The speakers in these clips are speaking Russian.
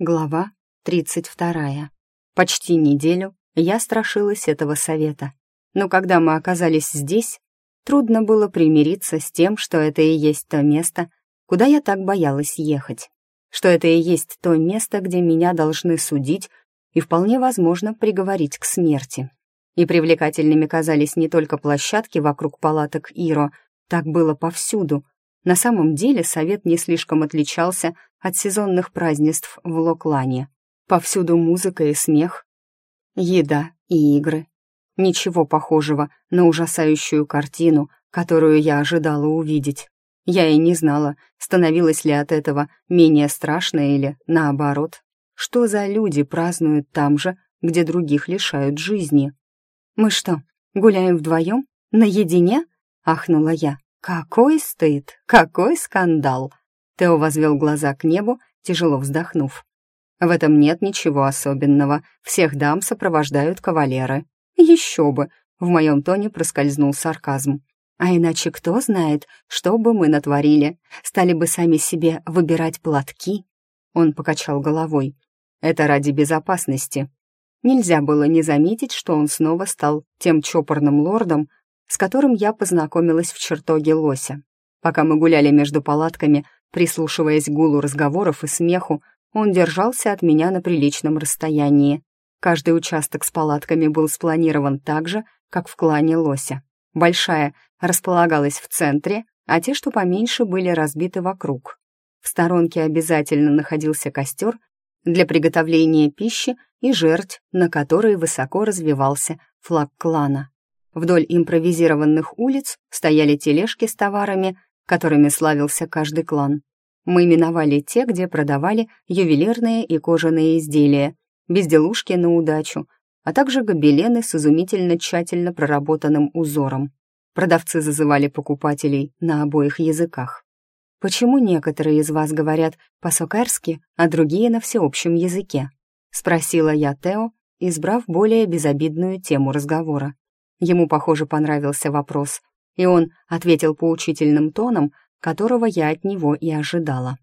Глава 32. Почти неделю я страшилась этого совета. Но когда мы оказались здесь, трудно было примириться с тем, что это и есть то место, куда я так боялась ехать. Что это и есть то место, где меня должны судить и вполне возможно приговорить к смерти. И привлекательными казались не только площадки вокруг палаток Иро, так было повсюду — на самом деле совет не слишком отличался от сезонных празднеств в Локлане. Повсюду музыка и смех, еда и игры. Ничего похожего на ужасающую картину, которую я ожидала увидеть. Я и не знала, становилось ли от этого менее страшно или наоборот. Что за люди празднуют там же, где других лишают жизни? «Мы что, гуляем вдвоем? Наедине?» — ахнула я. «Какой стыд! Какой скандал!» Тео возвел глаза к небу, тяжело вздохнув. «В этом нет ничего особенного. Всех дам сопровождают кавалеры». «Еще бы!» — в моем тоне проскользнул сарказм. «А иначе кто знает, что бы мы натворили? Стали бы сами себе выбирать платки?» Он покачал головой. «Это ради безопасности». Нельзя было не заметить, что он снова стал тем чопорным лордом, с которым я познакомилась в чертоге лося. Пока мы гуляли между палатками, прислушиваясь к гулу разговоров и смеху, он держался от меня на приличном расстоянии. Каждый участок с палатками был спланирован так же, как в клане лося. Большая располагалась в центре, а те, что поменьше, были разбиты вокруг. В сторонке обязательно находился костер для приготовления пищи и жертв, на которой высоко развивался флаг клана. Вдоль импровизированных улиц стояли тележки с товарами, которыми славился каждый клан. Мы миновали те, где продавали ювелирные и кожаные изделия, безделушки на удачу, а также гобелены с изумительно тщательно проработанным узором. Продавцы зазывали покупателей на обоих языках. «Почему некоторые из вас говорят по-сокарски, а другие на всеобщем языке?» — спросила я Тео, избрав более безобидную тему разговора. Ему, похоже, понравился вопрос, и он ответил поучительным тоном, которого я от него и ожидала.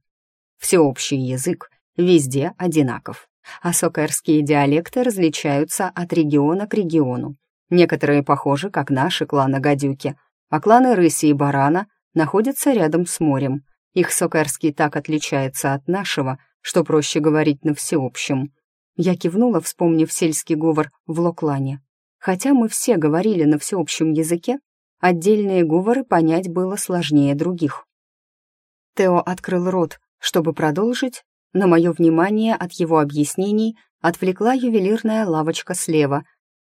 Всеобщий язык везде одинаков, а сокерские диалекты различаются от региона к региону. Некоторые похожи, как наши кланы гадюки, а кланы рыси и барана находятся рядом с морем. Их сокерский так отличается от нашего, что проще говорить на всеобщем. Я кивнула, вспомнив сельский говор в Локлане. Хотя мы все говорили на всеобщем языке, отдельные говоры понять было сложнее других. Тео открыл рот, чтобы продолжить, но мое внимание от его объяснений отвлекла ювелирная лавочка слева.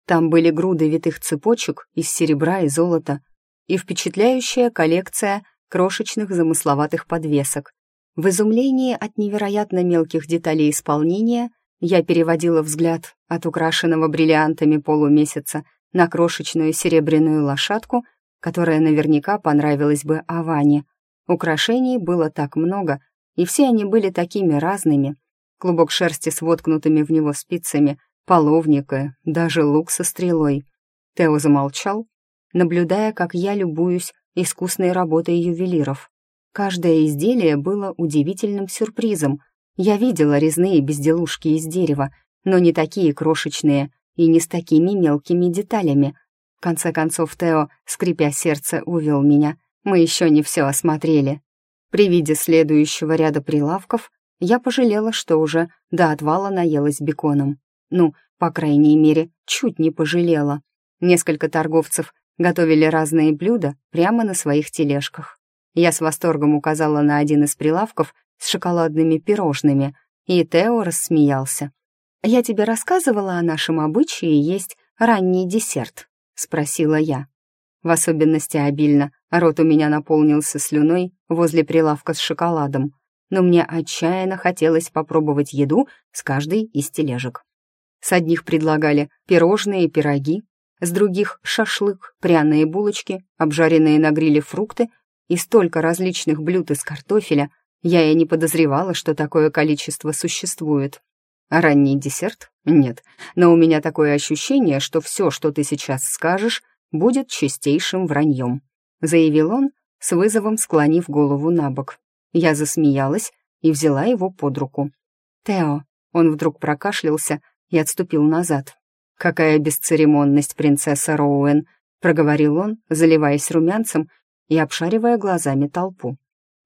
Там были груды витых цепочек из серебра и золота и впечатляющая коллекция крошечных замысловатых подвесок. В изумлении от невероятно мелких деталей исполнения я переводила взгляд от украшенного бриллиантами полумесяца на крошечную серебряную лошадку, которая наверняка понравилась бы Аване. Украшений было так много, и все они были такими разными. Клубок шерсти с воткнутыми в него спицами, половника, даже лук со стрелой. Тео замолчал, наблюдая, как я любуюсь искусной работой ювелиров. Каждое изделие было удивительным сюрпризом — я видела резные безделушки из дерева, но не такие крошечные и не с такими мелкими деталями. В конце концов Тео, скрипя сердце, увел меня. Мы еще не все осмотрели. При виде следующего ряда прилавков я пожалела, что уже до отвала наелась беконом. Ну, по крайней мере, чуть не пожалела. Несколько торговцев готовили разные блюда прямо на своих тележках. Я с восторгом указала на один из прилавков с шоколадными пирожными, и Тео рассмеялся. «Я тебе рассказывала о нашем обычае есть ранний десерт?» — спросила я. В особенности обильно рот у меня наполнился слюной возле прилавка с шоколадом, но мне отчаянно хотелось попробовать еду с каждой из тележек. С одних предлагали пирожные и пироги, с других — шашлык, пряные булочки, обжаренные на гриле фрукты и столько различных блюд из картофеля, я и не подозревала, что такое количество существует. А ранний десерт? Нет. Но у меня такое ощущение, что все, что ты сейчас скажешь, будет чистейшим враньем», — заявил он, с вызовом склонив голову на бок. Я засмеялась и взяла его под руку. «Тео, Он вдруг прокашлялся и отступил назад. «Какая бесцеремонность, принцесса Роуэн!» — проговорил он, заливаясь румянцем и обшаривая глазами толпу.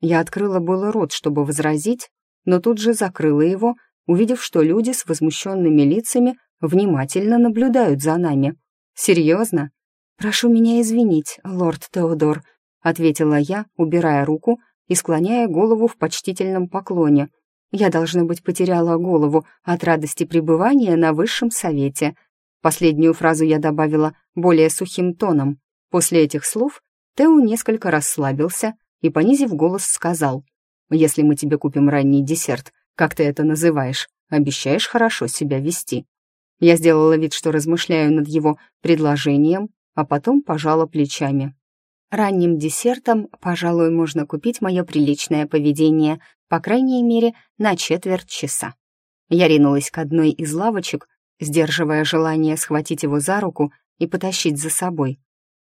Я открыла было рот, чтобы возразить, но тут же закрыла его, увидев, что люди с возмущенными лицами внимательно наблюдают за нами. «Серьезно?» «Прошу меня извинить, лорд Теодор», — ответила я, убирая руку и склоняя голову в почтительном поклоне. «Я, должно быть, потеряла голову от радости пребывания на высшем совете». Последнюю фразу я добавила более сухим тоном. После этих слов Тео несколько расслабился и, понизив голос, сказал, «Если мы тебе купим ранний десерт, как ты это называешь, обещаешь хорошо себя вести». Я сделала вид, что размышляю над его предложением, а потом пожала плечами. Ранним десертом, пожалуй, можно купить мое приличное поведение, по крайней мере, на четверть часа. Я ринулась к одной из лавочек, сдерживая желание схватить его за руку и потащить за собой.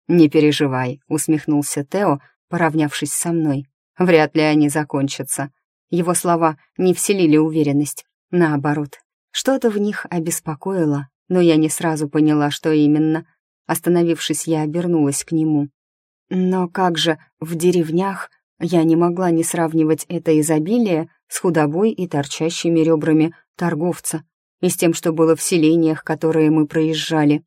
«Не переживай», — усмехнулся Тео, поравнявшись со мной. «Вряд ли они закончатся». Его слова не вселили уверенность. Наоборот, что-то в них обеспокоило, но я не сразу поняла, что именно. Остановившись, я обернулась к нему. Но как же в деревнях я не могла не сравнивать это изобилие с худобой и торчащими ребрами торговца и с тем, что было в селениях, которые мы проезжали.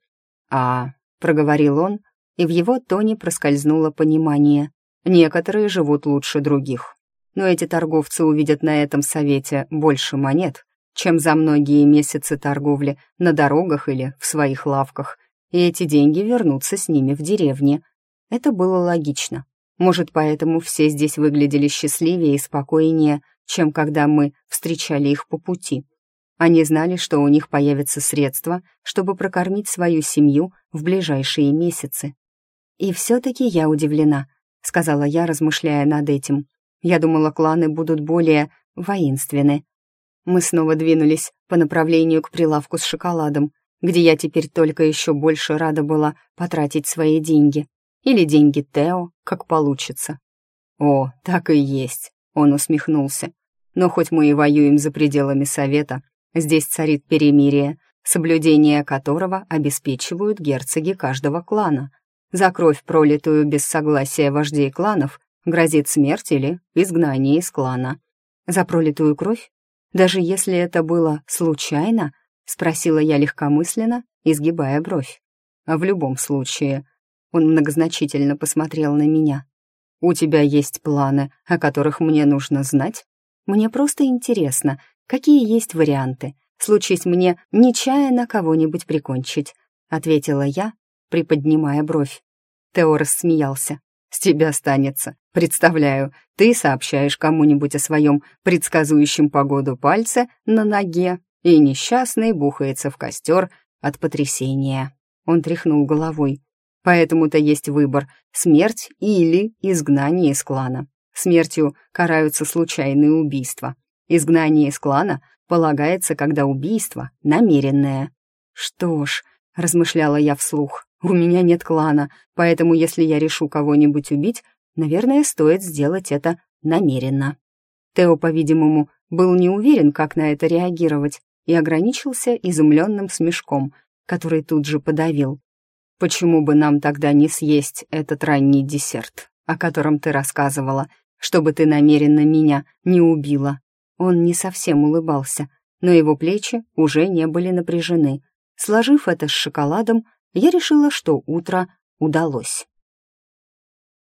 «А», — проговорил он, и в его тоне проскользнуло понимание. «Некоторые живут лучше других. Но эти торговцы увидят на этом совете больше монет, чем за многие месяцы торговли на дорогах или в своих лавках, и эти деньги вернутся с ними в деревне. Это было логично. Может, поэтому все здесь выглядели счастливее и спокойнее, чем когда мы встречали их по пути. Они знали, что у них появятся средства, чтобы прокормить свою семью в ближайшие месяцы. «И все-таки я удивлена», — сказала я, размышляя над этим. «Я думала, кланы будут более воинственны». Мы снова двинулись по направлению к прилавку с шоколадом, где я теперь только еще больше рада была потратить свои деньги. Или деньги Тео, как получится. «О, так и есть», — он усмехнулся. «Но хоть мы и воюем за пределами Совета, здесь царит перемирие, соблюдение которого обеспечивают герцоги каждого клана. За кровь, пролитую без согласия вождей кланов, грозит смерть или изгнание из клана. За пролитую кровь? Даже если это было случайно, спросила я легкомысленно, изгибая бровь. А в любом случае, он многозначительно посмотрел на меня. «У тебя есть планы, о которых мне нужно знать? Мне просто интересно, какие есть варианты, случись мне нечаянно кого-нибудь прикончить», ответила я, приподнимая бровь. Тео рассмеялся. «С тебя останется. Представляю, ты сообщаешь кому-нибудь о своем предсказующем погоду пальце на ноге, и несчастный бухается в костер от потрясения». Он тряхнул головой. «Поэтому-то есть выбор — смерть или изгнание из клана. Смертью караются случайные убийства. Изгнание из клана полагается, когда убийство намеренное». «Что ж», — размышляла я вслух, у меня нет клана, поэтому если я решу кого-нибудь убить, наверное, стоит сделать это намеренно. Тео, по-видимому, был не уверен, как на это реагировать, и ограничился изумленным смешком, который тут же подавил. «Почему бы нам тогда не съесть этот ранний десерт, о котором ты рассказывала, чтобы ты намеренно меня не убила?» Он не совсем улыбался, но его плечи уже не были напряжены. Сложив это с шоколадом, я решила, что утро удалось.